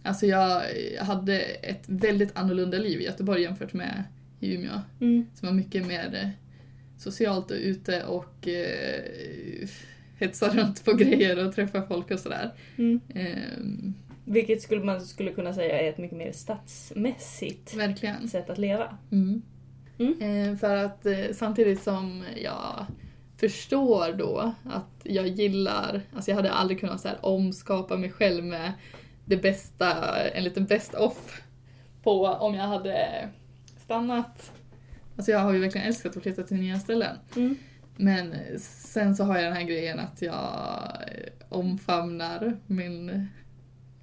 alltså jag hade ett väldigt annorlunda liv i Göteborg jämfört med i Umeå. Mm. Som var mycket mer eh, socialt och ute och eh, hetsa runt på grejer och träffa folk och sådär. Mm. Ehm, Vilket skulle man skulle kunna säga är ett mycket mer stadsmässigt verkligen. sätt att leva. Mm. Mm. Eh, för att eh, samtidigt som jag förstår då att jag gillar, alltså jag hade aldrig kunnat så omskapa mig själv med det bästa, en liten best off på om jag hade stannat. Alltså jag har ju verkligen älskat att flytta till nya ställen. Mm. Men sen så har jag den här grejen att jag omfamnar min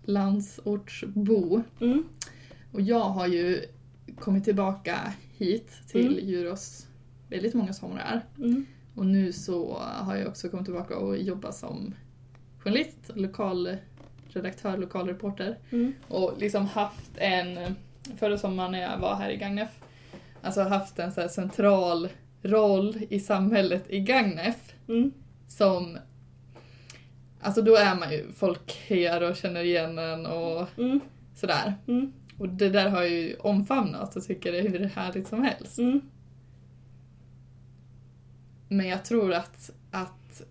landsortsbo. Mm. Och jag har ju kommit tillbaka hit till Mm. Djurås väldigt många somrar. Mm. Och nu så har jag också kommit tillbaka och jobbat som journalist, lokalredaktör, lokalreporter. Mm. Och liksom haft en, förra sommaren när jag var här i Gagnef, alltså haft en så central roll i samhället i Gagnef Mm. som Alltså då är man ju, folk hejar och känner igen en och Mm. sådär. Mm. Och det där har jag ju omfamnat och tycker det är hur härligt som helst. Men jag tror att, att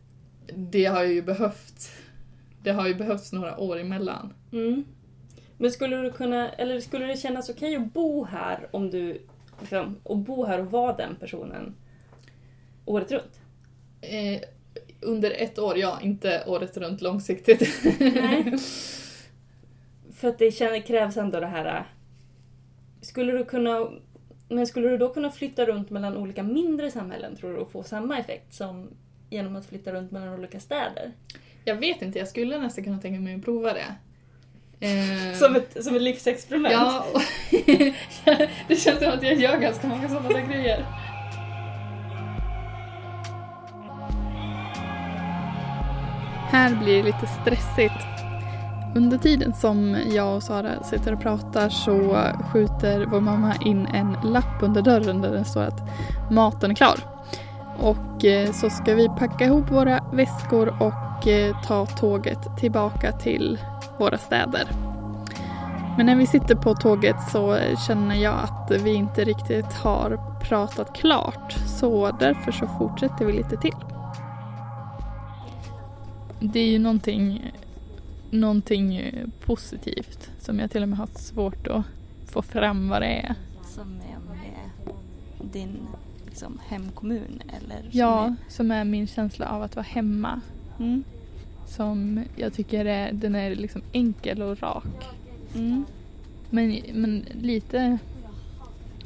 det har ju behövt det har ju behövts några år emellan. Mm. Men skulle du kunna, eller skulle det kännas okej att bo här om du, liksom, och bo här och vara den personen året runt? Eh, under ett år, ja, inte året runt långsiktigt. Nej. För att det krävs ändå det här... äh, Skulle du kunna... Men skulle du då kunna flytta runt mellan olika mindre samhällen tror du och få samma effekt som genom att flytta runt mellan olika städer? jag vet inte, jag skulle nästan kunna tänka mig att prova det. Eh, Som ett, som ett livsexperiment? Ja, det känns som att jag gör ganska många sådana grejer. Här blir det lite stressigt. Under tiden som jag och Sara sitter och pratar så skjuter vår mamma in en lapp under dörren där det står att maten är klar. Och eh, så ska vi packa ihop våra väskor och eh, ta tåget tillbaka till våra städer. Men när vi sitter på tåget så känner jag att vi inte riktigt har pratat klart. Så därför så fortsätter vi lite till. Det är ju någonting, någonting eh, positivt som jag till och med har svårt att få fram vad det är. Som är med din liksom, hemkommun eller? som Ja, är- som är min känsla av att vara hemma. Mm. Som jag tycker är, den är liksom enkel och rak. Mm. Men, men lite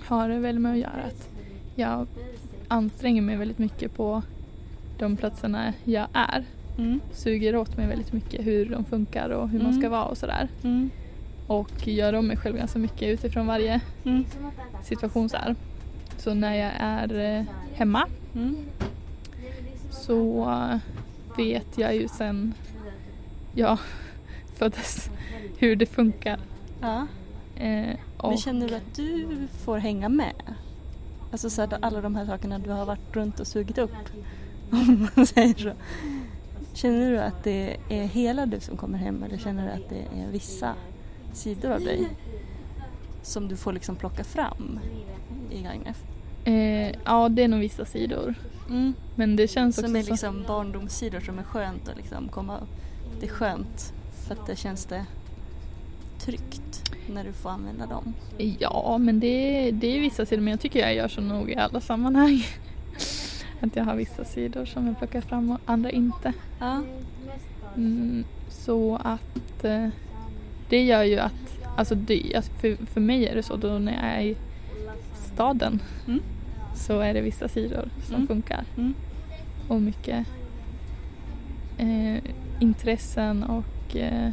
har det väl med att göra att jag anstränger mig väldigt mycket på de platserna jag är. Mm. Suger åt mig väldigt mycket hur de funkar och hur man Mm. ska vara och sådär. Mm. Och gör om mig själv ganska mycket utifrån varje Mm. situation så här. Så när jag är eh, hemma Mm. så vet jag ju sen jag föddes hur det funkar. Ja. Eh, och Men känner du att du får hänga med? Alltså så att alla de här sakerna du har varit runt och sugit upp. Om man säger så. Känner du att det är hela du som kommer hem eller känner du att det är vissa sidor av dig som du får liksom plocka fram i Gagnef? eh, ja, det är nog vissa sidor. Men det känns också Som är så- liksom barndomssidor som är skönt att liksom komma Det är skönt för att det känns det tryggt när du får använda dem. Ja, men det, det är vissa sidor. Men jag tycker jag gör så nog i alla sammanhang. Att jag har vissa sidor som jag plockar fram och andra inte. Ja. Mm, så att eh, det gör ju att, alltså det, alltså för, för mig är det så då när jag är i staden Mm. så är det vissa sidor som Mm. funkar. Mm. Och mycket eh, intressen och eh,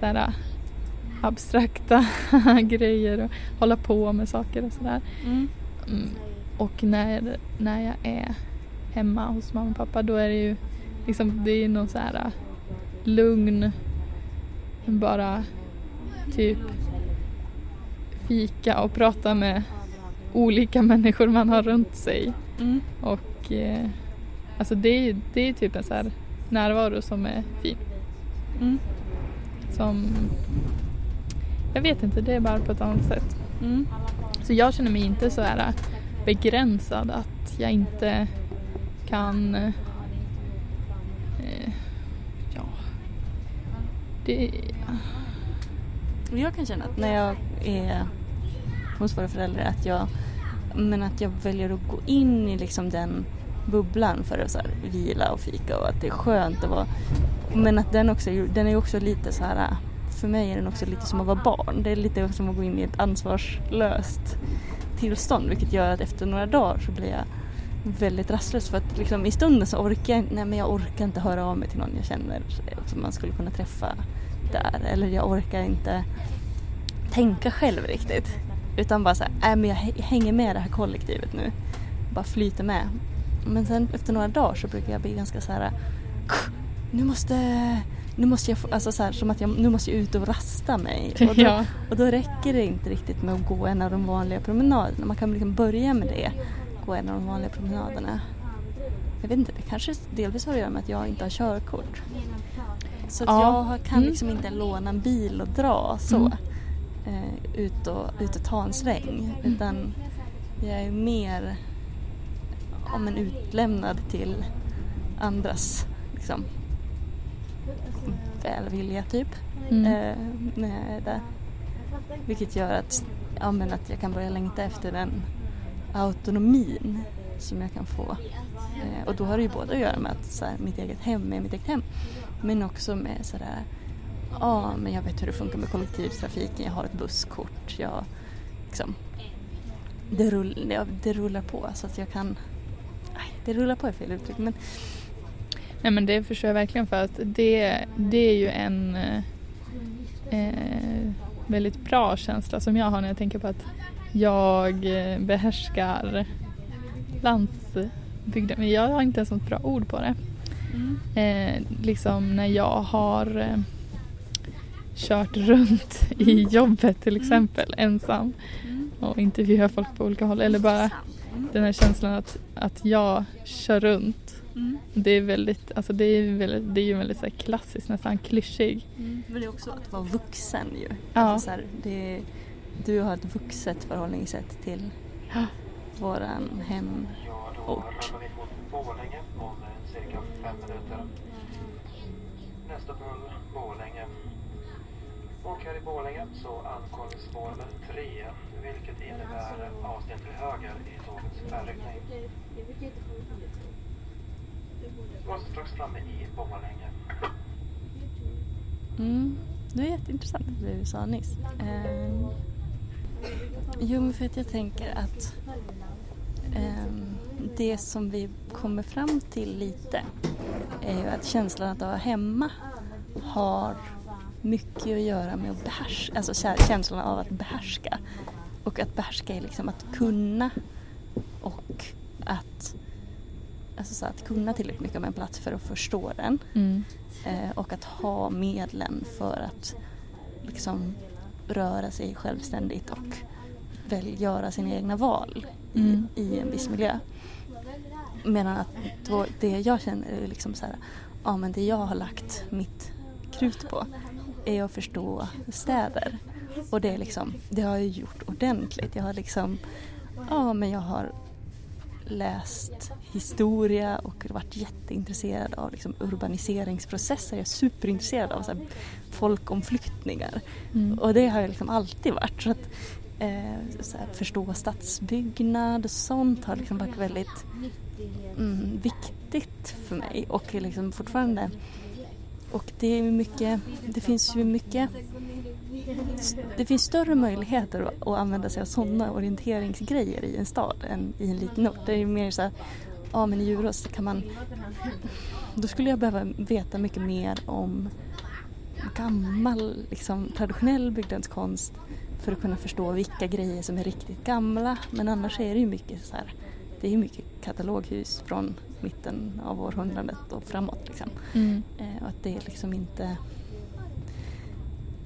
sådär abstrakta grejer och hålla på med saker och sådär. Mm. Och när, när jag är hemma hos mamma och pappa då är det ju liksom, det är någon så här äh, lugn, bara typ fika och prata med olika människor man har runt sig. Mm. Och eh, alltså det är, det är typ en så här närvaro som är fin. Mm. Som, jag vet inte, det är bara på ett annat sätt. Mm. Så jag känner mig inte så här begränsad att jag inte kan eh, ja det jag kan känna att när jag är hos våra föräldrar att jag, men att jag väljer att gå in i liksom den bubblan för att så här, vila och fika och att det är skönt att vara men att den också den är också lite så här för mig är den också lite som att vara barn. Det är lite som att gå in i ett ansvarslöst tillstånd vilket gör att efter några dagar så blir jag väldigt rastlös. För att liksom, i stunden så orkar jag, nej, men jag orkar inte höra av mig till någon jag känner som man skulle kunna träffa där. Eller jag orkar inte tänka själv riktigt. Utan bara såhär, nej men jag hänger med det här kollektivet nu. Bara flyter med. Men sen efter några dagar så brukar jag bli ganska så här nu måste nu måste jag alltså så här, som att jag nu måste jag ut och rasta mig. Och då, ja. och då räcker det inte riktigt med att gå en av de vanliga promenaderna. Man kan liksom börja med det, gå en av de vanliga promenaderna. Jag vet inte, det kanske delvis har att göra med att jag inte har körkort. Så Ja. jag kan Mm. liksom inte låna en bil och dra så. Mm. Eh, ut, och, ut och ta en sväng. Utan jag är mer om en utlämnad till andras liksom, välvilja typ. Mm. Eh, när där. Vilket gör att, ja, men att jag kan börja längta efter den autonomin som jag kan få. Eh, och då har det ju både att göra med att så här, mitt eget hem är mitt eget hem. Men också med sådär, ja men jag vet hur det funkar med kollektivtrafiken, jag har ett busskort. Jag, liksom, det, rull, ja, det rullar på så att jag kan, nej, det rullar på är fel uttryck men Nej men det förstår jag verkligen för att det, det är ju en eh, väldigt bra känsla som jag har när jag tänker på att jag eh, behärskar landsbygden. Men jag har inte ens något bra ord på det. Eh, liksom när jag har eh, kört runt i jobbet till exempel ensam och intervjuat folk på olika håll eller bara den här känslan att, att jag kör runt det är väldigt, alltså det är väldigt, det är ju väldigt så här klassiskt, nästan klyschig. Men det är också att vara vuxen ju. Ja. Alltså så här, det, du har ett vuxet förhållningssätt till Ja. våran hemort. Nästa bull, Borlänge. Och här i Borlänge så ankommer spår nummer tre, vilket innebär avsnitt till höger i tågets färdriktning. Och strax framme i Borlänge. Mm. Det är jätteintressant det du sa nyss. Eh, jo, men för att jag tänker att ehm, det som vi kommer fram till lite är ju att känslan att vara hemma har mycket att göra med att behärska, alltså känslan av att behärska. Och att behärska är liksom att kunna och att, alltså så att kunna tillräckligt mycket om en plats för att förstå den. Mm. Eh, och att ha medlen för att liksom röra sig självständigt och väl göra sina egna val i, Mm. i en viss miljö. Medan att då, det jag känner är liksom så här, ja men det jag har lagt mitt krut på är att förstå städer. Och det är liksom, det har jag gjort ordentligt. Jag har liksom, ja men jag har läst historia och varit jätteintresserad av liksom urbaniseringsprocesser. Jag är superintresserad av så här folkomflyttningar. Mm. Och det har jag liksom alltid varit. Så att, eh, så här, förstå stadsbyggnad och sånt har liksom varit väldigt mm, viktigt för mig. Och liksom fortfarande och det är mycket, det finns ju mycket det finns större möjligheter att, använda sig av sådana orienteringsgrejer i en stad än i en liten ort. Det är mer så här, ja men i Djurås kan man, då skulle jag behöva veta mycket mer om gammal, liksom, traditionell byggnadskonst för att kunna förstå vilka grejer som är riktigt gamla. Men annars är det ju mycket så här, det är mycket kataloghus från mitten av århundradet och framåt. Liksom. Mm. Eh, och att det är liksom inte...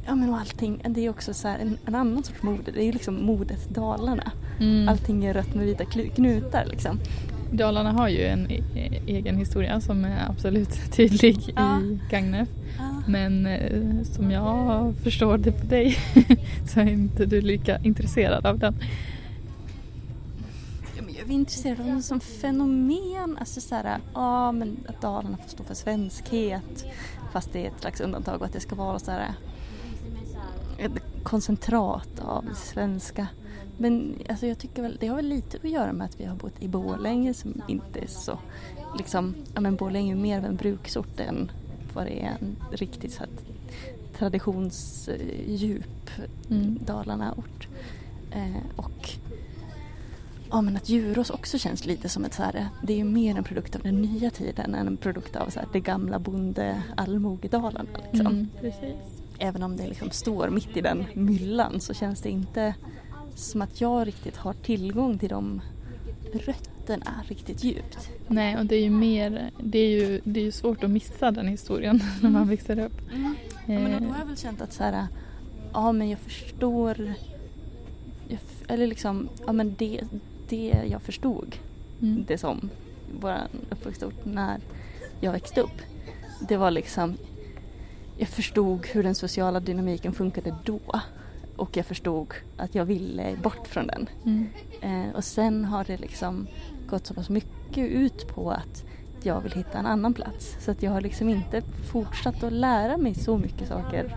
Ja men och allting, det är också så här en, en annan sorts mode. Det är ju liksom modet Dalarna. Mm. Allting är rött med vita knutar liksom. Dalarna har ju en e- egen historia som är absolut tydlig Ja. i Gagnef. Men eh, som jag förstår det på dig så är inte du lika intresserad av den. Ja, men jag är intresserad av det som fenomen. Alltså så här, ja men att Dalarna får stå för svenskhet. Fast det är ett slags undantag och att det ska vara så här koncentrat av det svenska. Men alltså jag tycker väl, det har väl lite att göra med att vi har bott i Borlänge som inte är så, liksom, ja men Borlänge är mer av en bruksort än vad det är en riktigt så här traditionsdjup Mm. Dalarna-ort. Eh, och ja, men att Djurås också känns lite som ett så här, det är ju mer en produkt av den nya tiden än en produkt av så här, det gamla bonde allmogedalarna. Liksom. Mm, precis. Även om det liksom står mitt i den myllan så känns det inte som att jag riktigt har tillgång till de rötterna riktigt djupt. Nej, och det är ju mer, det är ju, det är ju svårt att missa den historien när man växer upp. Ja, men då Eh, har jag väl känt att så här, ja men jag förstår, jag, eller liksom, ja men det, det jag förstod mm. det som vår uppväxtort när jag växte upp. Det var liksom, jag förstod hur den sociala dynamiken funkade då och jag förstod att jag ville bort från den. Mm. Eh, och sen har det liksom gått så pass mycket ut på att jag vill hitta en annan plats. Så att jag har liksom inte fortsatt att lära mig så mycket saker.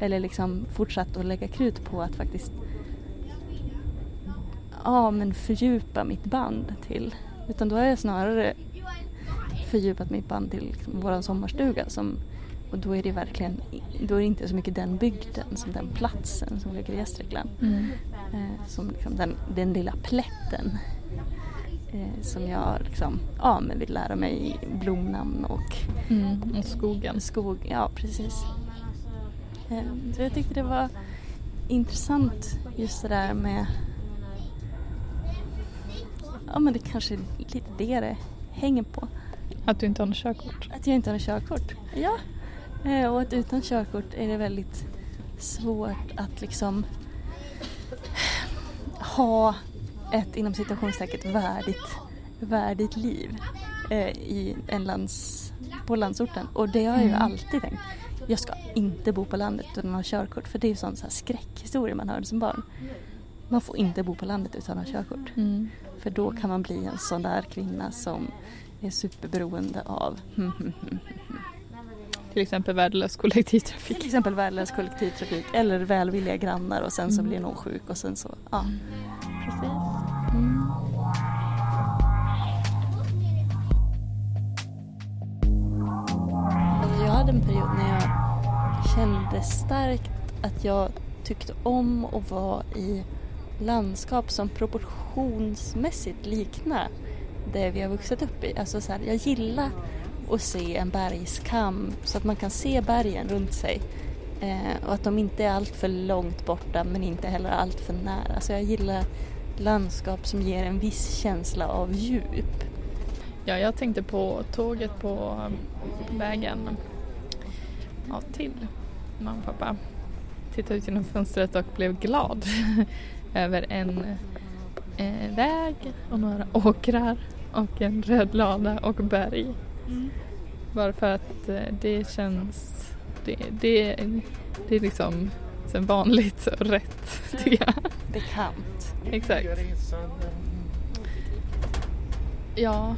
Eller liksom fortsatt att lägga krut på att faktiskt ja, men fördjupa mitt band till. Utan då har jag snarare fördjupat mitt band till liksom vår sommarstuga. Som, och då är det verkligen då är det inte så mycket den bygden som den platsen som ligger i Gästrikland. Mm. Eh, som liksom den, den lilla plätten eh, som jag liksom, ja, men vill lära mig blomnamn och Mm. Och skogen. skog. Ja, precis. Eh, så jag tyckte det var intressant just det där med Ja men det kanske är lite det det hänger på. Att du inte har något körkort. Att jag inte har körkort. Ja. Eh, och att utan körkort är det väldigt svårt att liksom ha ett inom citationstecken värdigt, värdigt liv eh, i en lands, på landsorten. Och det har jag ju Mm. alltid tänkt. Jag ska inte bo på landet utan ha körkort. För det är ju sån så här skräckhistoria man hörde som barn. Man får inte bo på landet utan att ha körkort. Mm. För då kan man bli en sån där kvinna som är superberoende av Till exempel värdelös kollektivtrafik. till exempel värdelös kollektivtrafik eller välvilliga grannar och sen så Mm. blir någon sjuk och sen så, ja. Precis. Mm. Alltså jag hade en period när jag kände starkt att jag tyckte om att vara i landskap som proportionsmässigt liknar det vi har vuxit upp i. Alltså så här, jag gillar och se en bergskam så att man kan se bergen runt sig. Eh, och att de inte är allt för långt borta men inte heller allt för nära. Så jag gillar landskap som ger en viss känsla av djup. Ja, jag tänkte på tåget på um, vägen ja, till mamma och pappa. Tittade ut genom fönstret och blev glad över en eh, väg och några åkrar och en röd lada och berg. Bara för att eh, det känns, det, det, det är liksom sen vanligt och rätt tycker jag. Bekant. Exakt. Ja,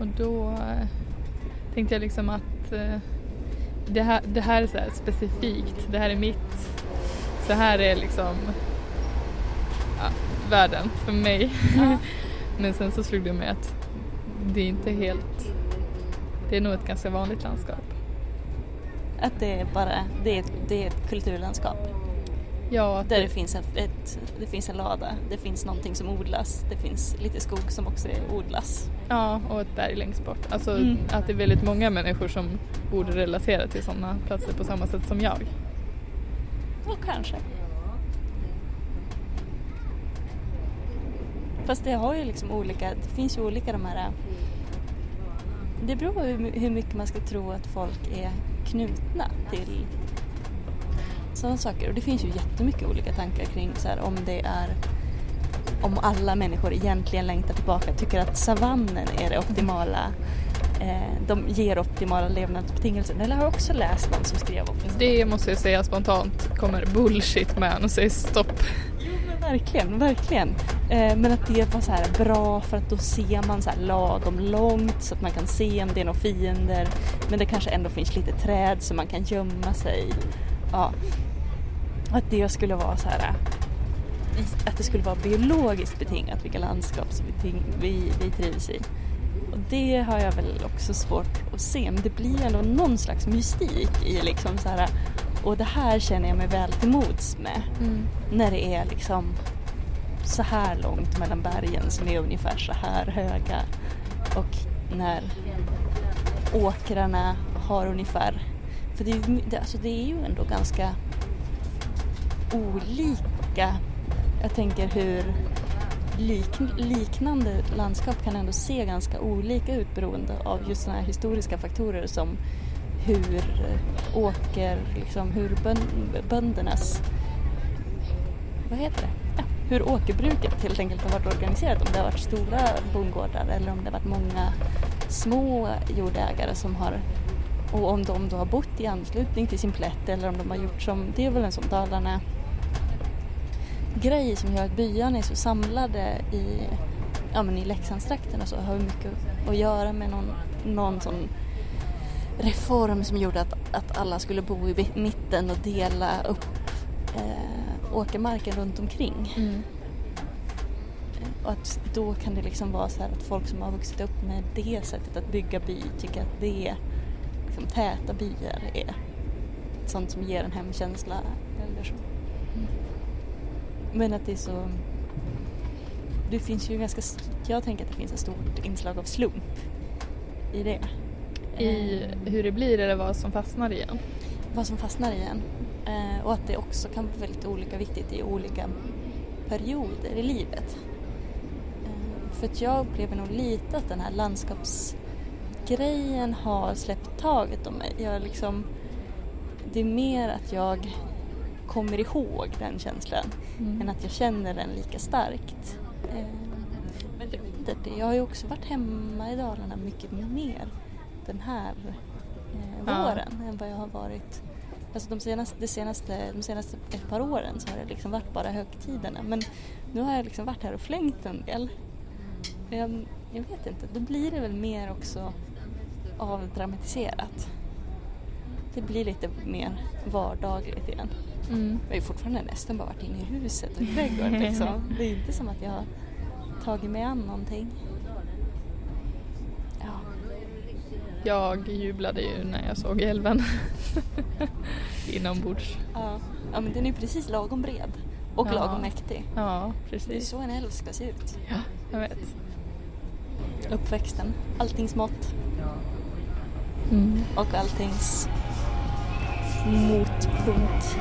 och då eh, tänkte jag liksom att eh, det, här, det här är så här specifikt, det här är mitt, så här är liksom ja, världen för mig. Men sen så slog det mig att det är inte helt, det är nog ett ganska vanligt landskap. Att det är bara, det är, det är ett kulturlandskap. Ja, Där det finns, ett, ett, det finns en lada, det finns någonting som odlas, det finns lite skog som också odlas. Ja, och ett berg längst bort. Alltså Mm. att det är väldigt många människor som borde relatera till sådana platser på samma sätt som jag. Ja, kanske. Fast det har ju liksom olika, det finns ju olika de här... Det beror på hur, mycket man ska tro att folk är knutna till sådana saker. Och det finns ju jättemycket olika tankar kring så här, om det är om alla människor egentligen längtar tillbaka, tycker att savannen är det optimala eh, de ger optimala levnadsbetingelser. Det har jag också läst någon som skrev om. Det måste jag säga spontant kommer bullshit man och säger stopp. Verkligen, verkligen. Eh, men att det var så här bra för att då ser man så här lagom långt så att man kan se om det är några fiender. Men det kanske ändå finns lite träd så man kan gömma sig. Ja. Att det skulle vara så här eh, att det skulle vara biologiskt betingat vilka landskap som vi, vi, vi trivs i. Och det har jag väl också svårt att se, men det blir ändå någon slags mystik i liksom så här, och det här känner jag mig väl till mods med. Mm. När det är liksom så här långt mellan bergen som är ungefär så här höga och när åkrarna har ungefär, för det är, ju, alltså det är ju ändå ganska olika. Jag tänker hur lik, liknande landskap kan ändå se ganska olika ut beroende av just sådana här historiska faktorer som hur åker, liksom hur böndernas, vad heter det? Ja, hur åkerbruket helt enkelt har varit organiserat. Om det har varit stora bondgårdar eller om det har varit många små jordägare som har och om de då har bott i anslutning till sin plätt eller om de har gjort som, det är väl en sån Dalarna grej som gör att byarna är så samlade i, ja, men i Leksandstrakten och så har mycket att göra med någon, någon sån reform som gjorde att, att alla skulle bo i mitten och dela upp eh, åkermarken runt omkring. Mm. Och att då kan det liksom vara så här att folk som har vuxit upp med det sättet att bygga by tycker att det liksom, täta byar är sånt som ger en hemkänsla eller så. Men att det är så... Det finns ju ganska... Jag tänker att det finns ett stort inslag av slump i det. I hur det blir eller vad som fastnar igen? Vad som fastnar igen. Eh, och att det också kan vara väldigt olika viktigt i olika perioder i livet. Eh, för att jag upplever nog lite att den här landskapsgrejen har släppt taget om mig. Jag liksom, det är mer att jag kommer ihåg den känslan mm. än att jag känner den lika starkt. Eh, men jag har ju också varit hemma i Dalarna mycket mer den här eh, våren ja. än vad jag har varit Alltså de senaste, de, senaste, de senaste ett par åren så har det liksom varit bara högtiderna men nu har jag liksom varit här och flängt en del. Jag, jag vet inte, då blir det väl mer också avdramatiserat. Det blir lite mer vardagligt igen. Mm. Jag har ju fortfarande nästan bara varit inne i huset och i trädgården liksom. Det är inte som att jag har tagit mig an någonting. Ja. Jag jublade ju när jag såg älven inombords. Ja. ja, men den är precis lagom bred och ja. lagom mäktig. Ja, precis. Det är så en älv ska se ut. Ja, jag vet. Uppväxten, alltings mått. Mm. Och alltings motpunkt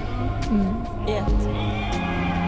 mm. i ett.